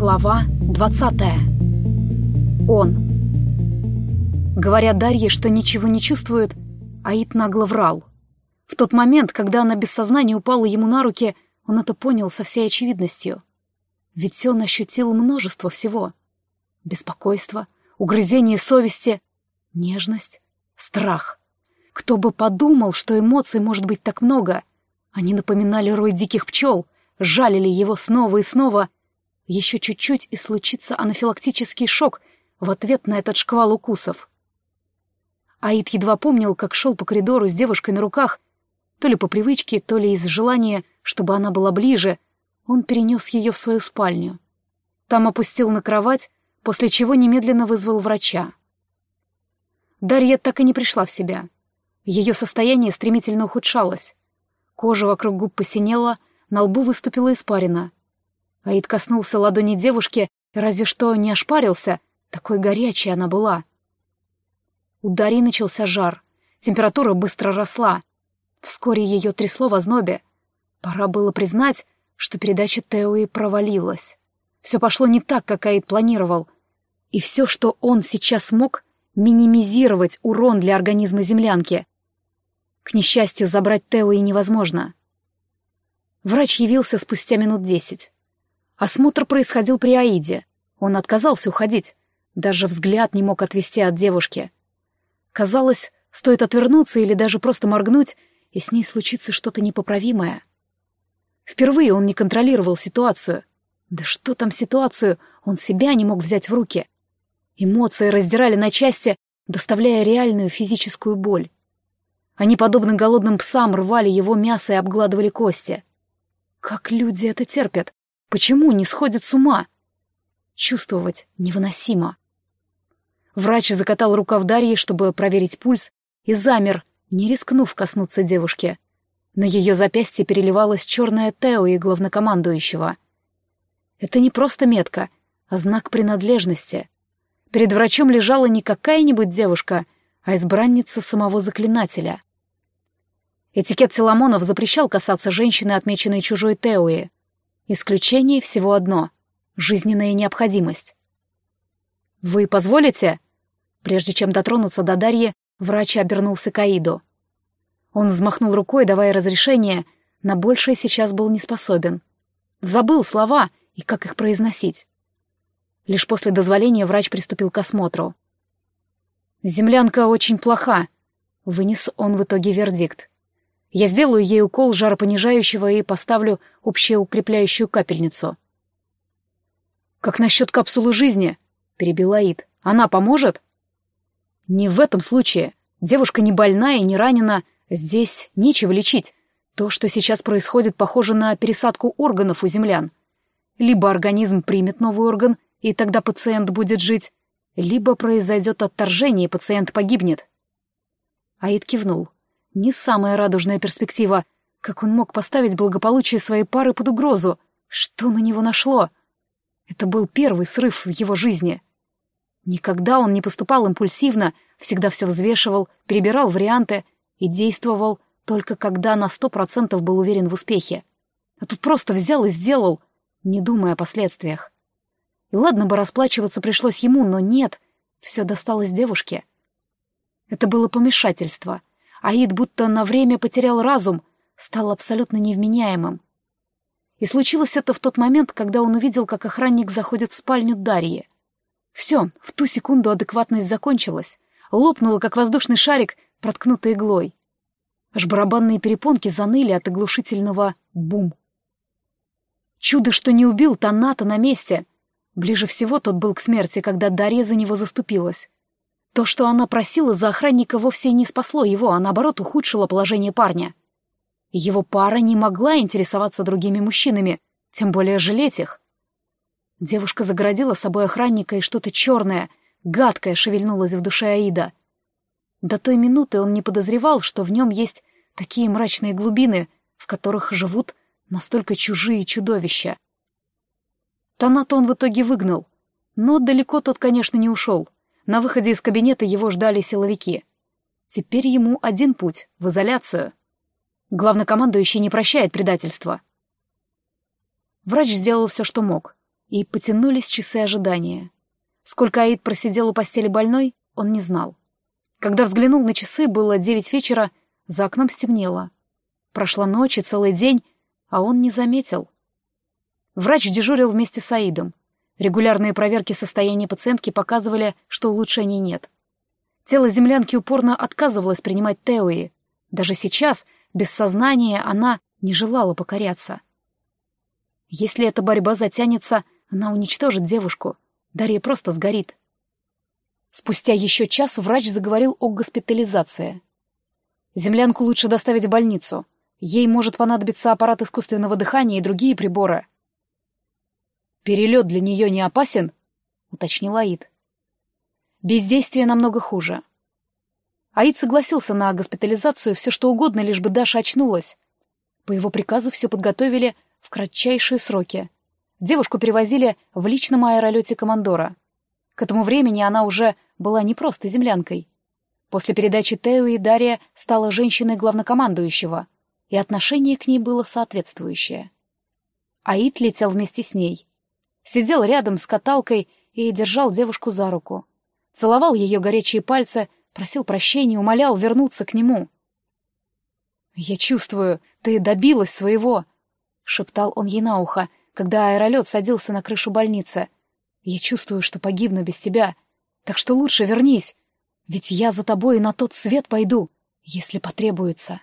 Глава двадцатая. Он. Говоря Дарье, что ничего не чувствует, Аид нагло врал. В тот момент, когда она без сознания упала ему на руки, он это понял со всей очевидностью. Ведь он ощутил множество всего. Беспокойство, угрызение совести, нежность, страх. Кто бы подумал, что эмоций может быть так много. Они напоминали рой диких пчел, жалили его снова и снова. Еще чуть-чуть и случится анафилактический шок в ответ на этот шквал укусов. Аид едва помнил, как шел по коридору с девушкой на руках, то ли по привычке, то ли из желания, чтобы она была ближе, он перенес ее в свою спальню. Там опустил на кровать, после чего немедленно вызвал врача. Дарья так и не пришла в себя. Ее состояние стремительно ухудшалось. Кожа вокруг губ посинела, на лбу выступила испарина. Аид коснулся ладони девушки, разве что не ошпарился, такой горячей она была. У Дарьи начался жар, температура быстро росла. Вскоре ее трясло в ознобе. Пора было признать, что передача Теои провалилась. Все пошло не так, как Аид планировал. И все, что он сейчас мог, минимизировать урон для организма землянки. К несчастью, забрать Тео и невозможно. Врач явился спустя минут десять. Осмотр происходил при Аиде. Он отказался уходить. Даже взгляд не мог отвести от девушки. Казалось, стоит отвернуться или даже просто моргнуть, и с ней случится что-то непоправимое. Впервые он не контролировал ситуацию. Да что там ситуацию, он себя не мог взять в руки. Эмоции раздирали на части, доставляя реальную физическую боль. Они, подобно голодным псам, рвали его мясо и обгладывали кости. Как люди это терпят? Почему не сходят с ума? Чувствовать невыносимо. Врач закатал рукав Дарьи, чтобы проверить пульс, и замер, не рискнув коснуться девушки. На ее запястье переливалась черная Тео и главнокомандующего. Это не просто метка, а знак принадлежности. Перед врачом лежала не какая-нибудь девушка, а избранница самого заклинателя. Этикет Соломонов запрещал касаться женщины, отмеченной чужой Теуи. Исключение всего одно — жизненная необходимость. «Вы позволите?» Прежде чем дотронуться до Дарьи, врач обернулся к Аиду. Он взмахнул рукой, давая разрешение, на большее сейчас был не способен. Забыл слова и как их произносить. Лишь после дозволения врач приступил к осмотру. «Землянка очень плоха», — вынес он в итоге вердикт. «Я сделаю ей укол жаропонижающего и поставлю общеукрепляющую капельницу». «Как насчет капсулы жизни?» — перебил Аид. «Она поможет?» «Не в этом случае. Девушка не больна и не ранена. Здесь нечего лечить. То, что сейчас происходит, похоже на пересадку органов у землян. Либо организм примет новый орган — и тогда пациент будет жить, либо произойдет отторжение, и пациент погибнет. Аид кивнул. Не самая радужная перспектива. Как он мог поставить благополучие своей пары под угрозу? Что на него нашло? Это был первый срыв в его жизни. Никогда он не поступал импульсивно, всегда все взвешивал, перебирал варианты и действовал только когда на сто процентов был уверен в успехе. А тут просто взял и сделал, не думая о последствиях. И ладно бы расплачиваться пришлось ему, но нет, все досталось девушке. Это было помешательство. Аид будто на время потерял разум, стал абсолютно невменяемым. И случилось это в тот момент, когда он увидел, как охранник заходит в спальню Дарьи. Все, в ту секунду адекватность закончилась. Лопнула, как воздушный шарик, проткнутый иглой. Аж барабанные перепонки заныли от оглушительного бум. Чудо, что не убил Таната на месте. Ближе всего тот был к смерти, когда Дарья за него заступилась. То, что она просила за охранника, вовсе не спасло его, а наоборот ухудшило положение парня. Его пара не могла интересоваться другими мужчинами, тем более жалеть их. Девушка загородила собой охранника, и что-то черное, гадкое шевельнулось в душе Аида. До той минуты он не подозревал, что в нем есть такие мрачные глубины, в которых живут настолько чужие чудовища. Таната он в итоге выгнал. Но далеко тот, конечно, не ушел. На выходе из кабинета его ждали силовики. Теперь ему один путь — в изоляцию. Главнокомандующий не прощает предательства. Врач сделал все, что мог. и потянулись часы ожидания. Сколько Аид просидел у постели больной, он не знал. Когда взглянул на часы, было девять вечера, за окном стемнело. Прошла ночь и целый день, а он не заметил. Врач дежурил вместе с Аидом. Регулярные проверки состояния пациентки показывали, что улучшений нет. Тело землянки упорно отказывалось принимать Теои. Даже сейчас, без сознания, она не желала покоряться. Если эта борьба затянется, она уничтожит девушку. Дарья просто сгорит. Спустя еще час врач заговорил о госпитализации. Землянку лучше доставить в больницу. Ей может понадобиться аппарат искусственного дыхания и другие приборы. «Перелет для нее не опасен?» — уточнил Аид. «Бездействие намного хуже». Аид согласился на госпитализацию, все что угодно, лишь бы Даша очнулась. По его приказу все подготовили в кратчайшие сроки. Девушку перевозили в личном аэролете командора. К этому времени она уже была не просто землянкой. После передачи Тео и Дарья стала женщиной главнокомандующего, и отношение к ней было соответствующее. Аид летел вместе с ней. Сидел рядом с каталкой и держал девушку за руку. Целовал ее горячие пальцы, просил прощения, умолял вернуться к нему. «Я чувствую, ты добилась своего», — шептал он ей на ухо, когда аэролет садился на крышу больницы — я чувствую, что погибну без тебя. Так что лучше вернись. Ведь я за тобой и на тот свет пойду, если потребуется.